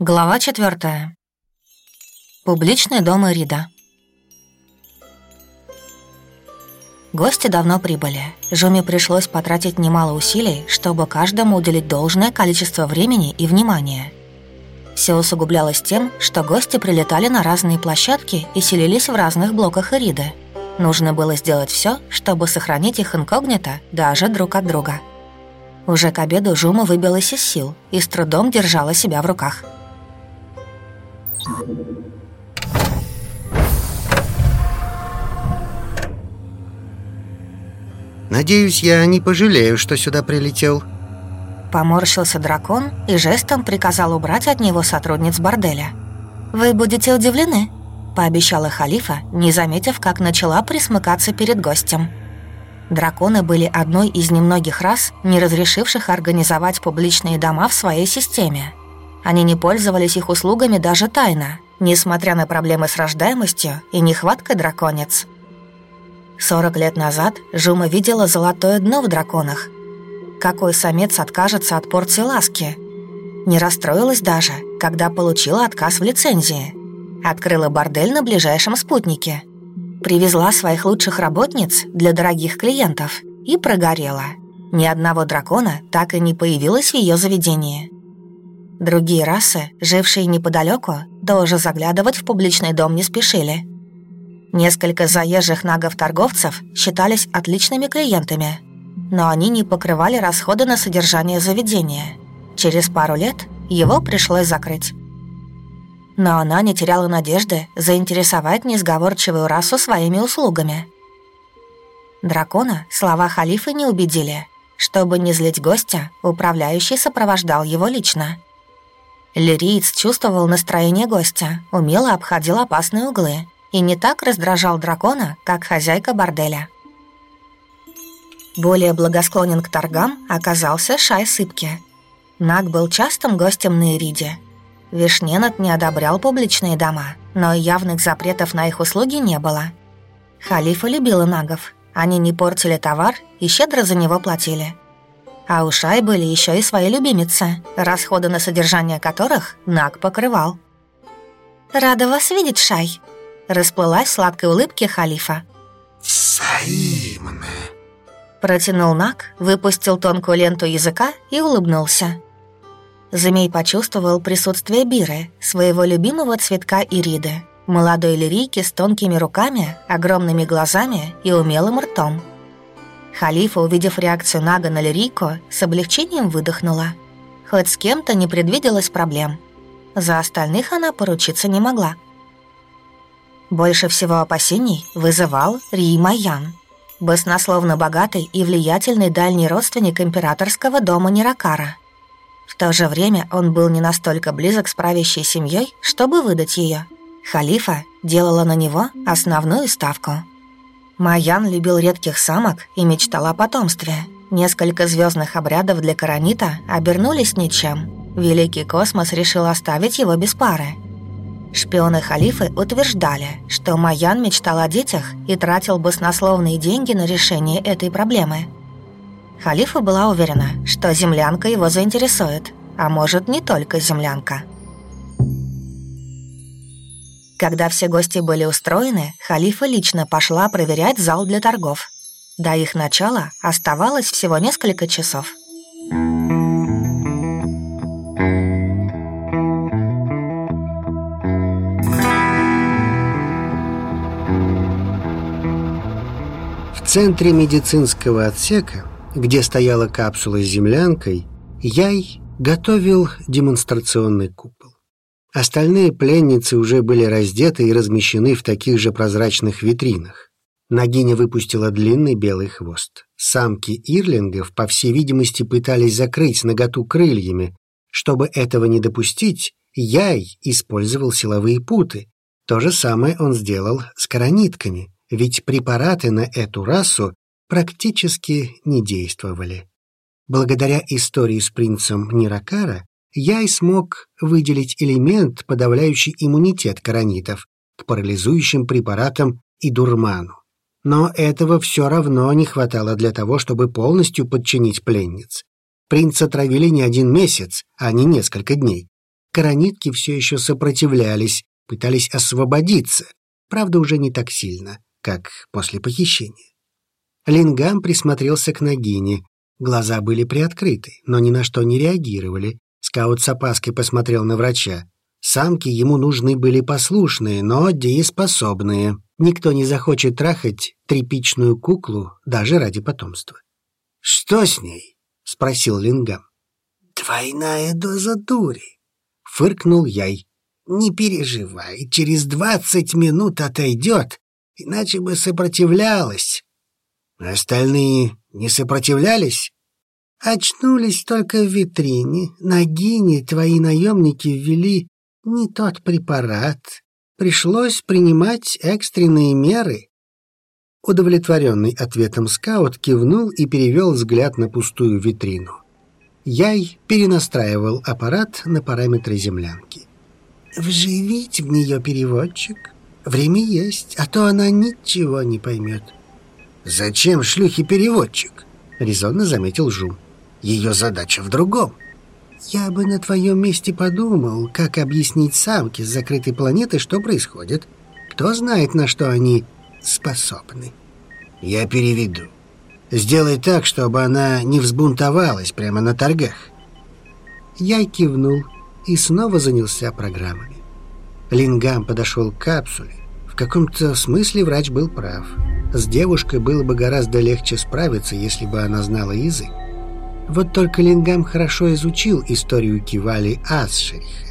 Глава четвертая. Публичный дом Ирида. Гости давно прибыли. Жуме пришлось потратить немало усилий, чтобы каждому уделить должное количество времени и внимания. Все усугублялось тем, что гости прилетали на разные площадки и селились в разных блоках Ириды. Нужно было сделать все, чтобы сохранить их инкогнито даже друг от друга. Уже к обеду Жума выбилась из сил и с трудом держала себя в руках – Надеюсь, я не пожалею, что сюда прилетел. Поморщился дракон и жестом приказал убрать от него сотрудниц борделя. «Вы будете удивлены», — пообещала халифа, не заметив, как начала присмыкаться перед гостем. Драконы были одной из немногих рас, не разрешивших организовать публичные дома в своей системе. Они не пользовались их услугами даже тайно, несмотря на проблемы с рождаемостью и нехваткой драконец. 40 лет назад Жума видела золотое дно в драконах. Какой самец откажется от порции ласки? Не расстроилась даже, когда получила отказ в лицензии. Открыла бордель на ближайшем спутнике. Привезла своих лучших работниц для дорогих клиентов и прогорела. Ни одного дракона так и не появилось в ее заведении. Другие расы, жившие неподалеку, тоже заглядывать в публичный дом не спешили. Несколько заезжих нагов-торговцев считались отличными клиентами, но они не покрывали расходы на содержание заведения. Через пару лет его пришлось закрыть. Но она не теряла надежды заинтересовать несговорчивую расу своими услугами. Дракона слова халифа не убедили. Чтобы не злить гостя, управляющий сопровождал его лично – Лириец чувствовал настроение гостя, умело обходил опасные углы и не так раздражал дракона, как хозяйка борделя. Более благосклонен к торгам оказался Шай Сыпки. Наг был частым гостем на Ириде. Вишненот не одобрял публичные дома, но явных запретов на их услуги не было. Халифа любила нагов. Они не портили товар и щедро за него платили – а у Шай были еще и свои любимицы, расходы на содержание которых Наг покрывал. «Рада вас видеть, Шай!» Расплылась сладкой улыбки халифа. «Взаимно!» Протянул Наг, выпустил тонкую ленту языка и улыбнулся. Змей почувствовал присутствие Биры, своего любимого цветка Ириды, молодой лирийки с тонкими руками, огромными глазами и умелым ртом. Халифа, увидев реакцию Нага на Лирико, с облегчением выдохнула. Хоть с кем-то не предвиделось проблем. За остальных она поручиться не могла. Больше всего опасений вызывал Ри Майян. Баснословно богатый и влиятельный дальний родственник императорского дома Ниракара. В то же время он был не настолько близок с правящей семьей, чтобы выдать ее. Халифа делала на него основную ставку – Маян любил редких самок и мечтал о потомстве. Несколько звездных обрядов для Каранита обернулись ничем. Великий космос решил оставить его без пары. Шпионы халифы утверждали, что Маян мечтал о детях и тратил баснословные деньги на решение этой проблемы. Халифа была уверена, что землянка его заинтересует, а может, не только землянка. Когда все гости были устроены, халифа лично пошла проверять зал для торгов. До их начала оставалось всего несколько часов. В центре медицинского отсека, где стояла капсула с землянкой, Яй готовил демонстрационный купол. Остальные пленницы уже были раздеты и размещены в таких же прозрачных витринах. Нагиня выпустила длинный белый хвост. Самки ирлингов, по всей видимости, пытались закрыть наготу крыльями. Чтобы этого не допустить, Яй использовал силовые путы. То же самое он сделал с коронитками, ведь препараты на эту расу практически не действовали. Благодаря истории с принцем Ниракара я и смог выделить элемент, подавляющий иммунитет коронитов к парализующим препаратам и дурману. Но этого все равно не хватало для того, чтобы полностью подчинить пленниц. Принца травили не один месяц, а не несколько дней. Коронитки все еще сопротивлялись, пытались освободиться, правда, уже не так сильно, как после похищения. Лингам присмотрелся к Нагине. Глаза были приоткрыты, но ни на что не реагировали. Скаут с опаской посмотрел на врача. Самки ему нужны были послушные, но дееспособные. Никто не захочет трахать тряпичную куклу даже ради потомства. «Что с ней?» — спросил Лингам. «Двойная доза дури», — фыркнул Яй. «Не переживай, через двадцать минут отойдет, иначе бы сопротивлялась». «Остальные не сопротивлялись?» «Очнулись только в витрине. На Гине твои наемники ввели не тот препарат. Пришлось принимать экстренные меры». Удовлетворенный ответом скаут кивнул и перевел взгляд на пустую витрину. Яй перенастраивал аппарат на параметры землянки. «Вживить в нее переводчик. Время есть, а то она ничего не поймет». «Зачем шлюхе переводчик?» — резонно заметил Жум. «Ее задача в другом». «Я бы на твоем месте подумал, как объяснить самке с закрытой планеты, что происходит. Кто знает, на что они способны». «Я переведу. Сделай так, чтобы она не взбунтовалась прямо на торгах». Я кивнул и снова занялся программами. Лингам подошел к капсуле. В каком-то смысле врач был прав. С девушкой было бы гораздо легче справиться, если бы она знала язык. Вот только Лингам хорошо изучил историю Кивали Асшериха.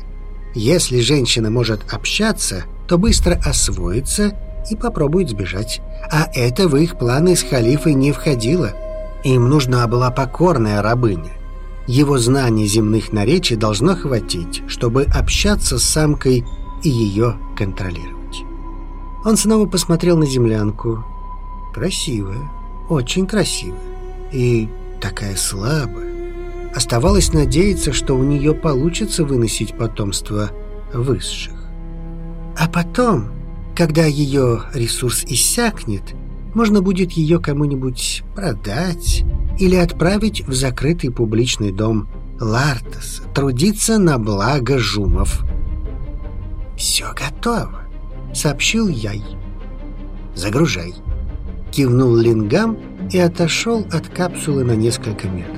Если женщина может общаться, то быстро освоится и попробует сбежать. А это в их планы с халифой не входило. Им нужна была покорная рабыня. Его знаний земных наречий должно хватить, чтобы общаться с самкой и ее контролировать. Он снова посмотрел на землянку. Красивая, очень красивая. И такая слабая. Оставалось надеяться, что у нее получится выносить потомство высших. А потом, когда ее ресурс иссякнет, можно будет ее кому-нибудь продать или отправить в закрытый публичный дом Лартаса трудиться на благо жумов. «Все готово», — сообщил Яй. «Загружай», — кивнул Лингам и отошел от капсулы на несколько метров.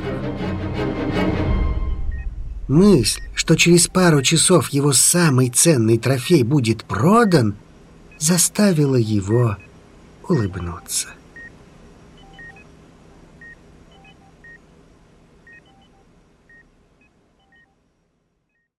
Мысль, что через пару часов его самый ценный трофей будет продан, заставила его улыбнуться.